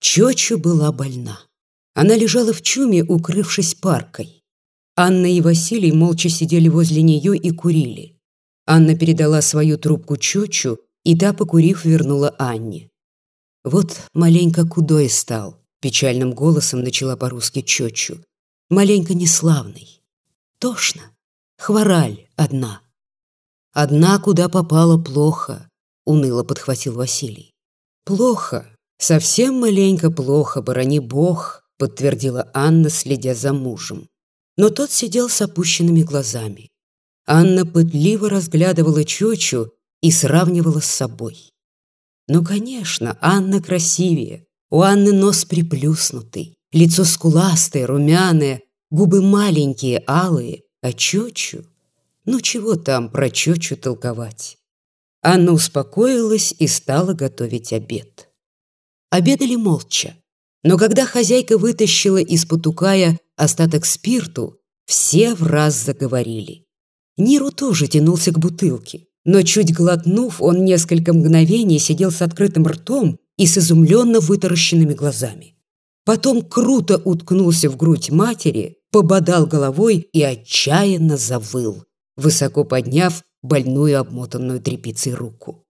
Чочу была больна. Она лежала в чуме, укрывшись паркой. Анна и Василий молча сидели возле нее и курили. Анна передала свою трубку Чочу, и та, покурив, вернула Анне. «Вот маленько кудой стал», — печальным голосом начала по-русски Чочу. «Маленько неславный. Тошно. Хвораль одна». «Одна, куда попала, плохо», — уныло подхватил Василий. «Плохо, совсем маленько плохо, борони бог», — подтвердила Анна, следя за мужем. Но тот сидел с опущенными глазами. Анна пытливо разглядывала Чочу и сравнивала с собой. Ну, конечно, Анна красивее. У Анны нос приплюснутый, лицо скуластое, румяное, губы маленькие, алые, а Чочу... Ну, чего там про Чочу толковать? Анна успокоилась и стала готовить обед. Обедали молча. Но когда хозяйка вытащила из потукая остаток спирту, все в раз заговорили. Ниру тоже тянулся к бутылке, но чуть глотнув, он несколько мгновений сидел с открытым ртом и с изумленно вытаращенными глазами. Потом круто уткнулся в грудь матери, пободал головой и отчаянно завыл, высоко подняв больную обмотанную тряпицей руку.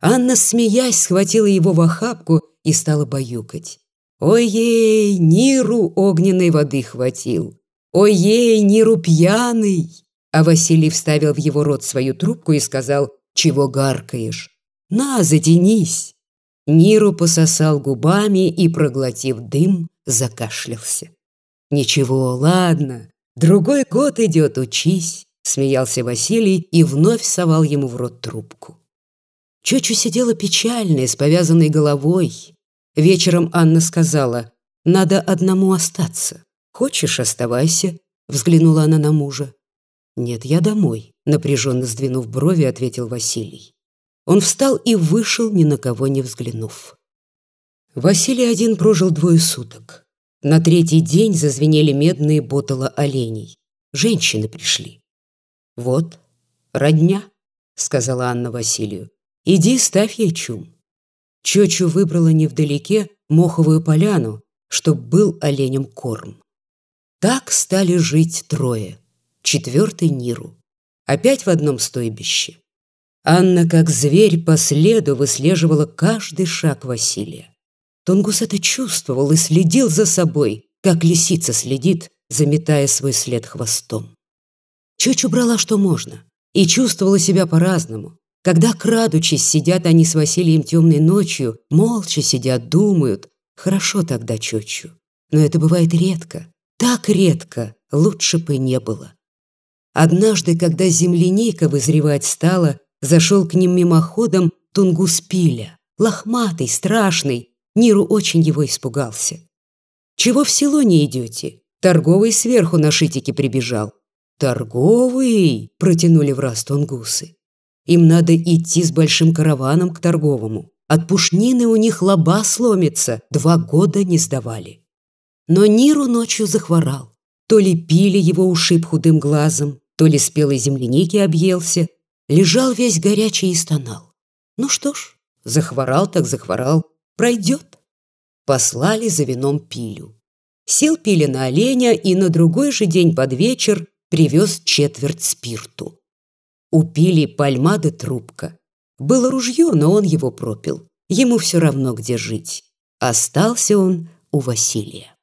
Анна, смеясь, схватила его в охапку и стала баюкать. «Ой-ей, Ниру огненной воды хватил! Ой-ей, Ниру пьяный!» А Василий вставил в его рот свою трубку и сказал «Чего гаркаешь? На, затянись!» Ниру пососал губами и, проглотив дым, закашлялся. «Ничего, ладно, другой год идет, учись», смеялся Василий и вновь совал ему в рот трубку. Чочу сидела печальная, с повязанной головой. Вечером Анна сказала, «Надо одному остаться. Хочешь, оставайся», взглянула она на мужа. «Нет, я домой», — напряженно сдвинув брови, ответил Василий. Он встал и вышел, ни на кого не взглянув. Василий один прожил двое суток. На третий день зазвенели медные ботала оленей. Женщины пришли. «Вот, родня», — сказала Анна Василию. «Иди, ставь ей чум». Чочу выбрала невдалеке моховую поляну, чтоб был оленем корм. Так стали жить трое — четвертый Ниру. Опять в одном стойбище. Анна, как зверь по следу, выслеживала каждый шаг Василия. Тунгус это чувствовал и следил за собой, как лисица следит, заметая свой след хвостом. Чочу брала что можно и чувствовала себя по-разному. Когда, крадучись, сидят они с Василием темной ночью, молча сидят, думают, хорошо тогда Чочу. Но это бывает редко, так редко, лучше бы не было. Однажды, когда земляника вызревать стала, зашел к ним мимоходом Тунгус Пиля, лохматый, страшный. Ниру очень его испугался. «Чего в село не идете?» Торговый сверху на шитике прибежал. «Торговый!» – протянули в раз тунгусы. Им надо идти с большим караваном к торговому. От пушнины у них лоба сломится, два года не сдавали. Но Ниру ночью захворал. То ли пили его ушиб худым глазом, то ли спелой земляники объелся, лежал весь горячий и стонал. Ну что ж, захворал так захворал, пройдет. Послали за вином пилю. Сел пиля на оленя и на другой же день под вечер привез четверть спирту. У пили пальмады трубка. Было ружье, но он его пропил. Ему все равно, где жить. Остался он у Василия.